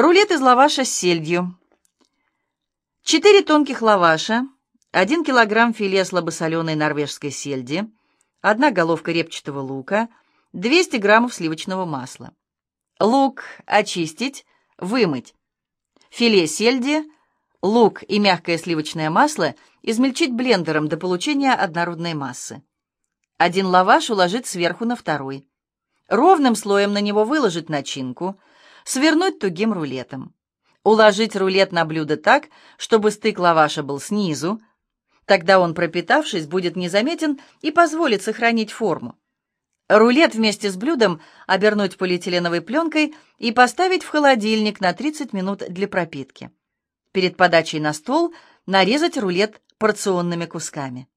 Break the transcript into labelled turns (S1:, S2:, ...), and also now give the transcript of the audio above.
S1: Рулет из лаваша с сельдью. 4 тонких лаваша, 1 килограмм филе слабосоленой норвежской сельди, 1 головка репчатого лука, 200 граммов сливочного масла. Лук очистить, вымыть. Филе сельди, лук и мягкое сливочное масло измельчить блендером до получения однородной массы. Один лаваш уложить сверху на второй. Ровным слоем на него выложить начинку, свернуть тугим рулетом. Уложить рулет на блюдо так, чтобы стык лаваша был снизу, тогда он, пропитавшись, будет незаметен и позволит сохранить форму. Рулет вместе с блюдом обернуть полиэтиленовой пленкой и поставить в холодильник на 30 минут для пропитки. Перед подачей на стол нарезать рулет порционными кусками.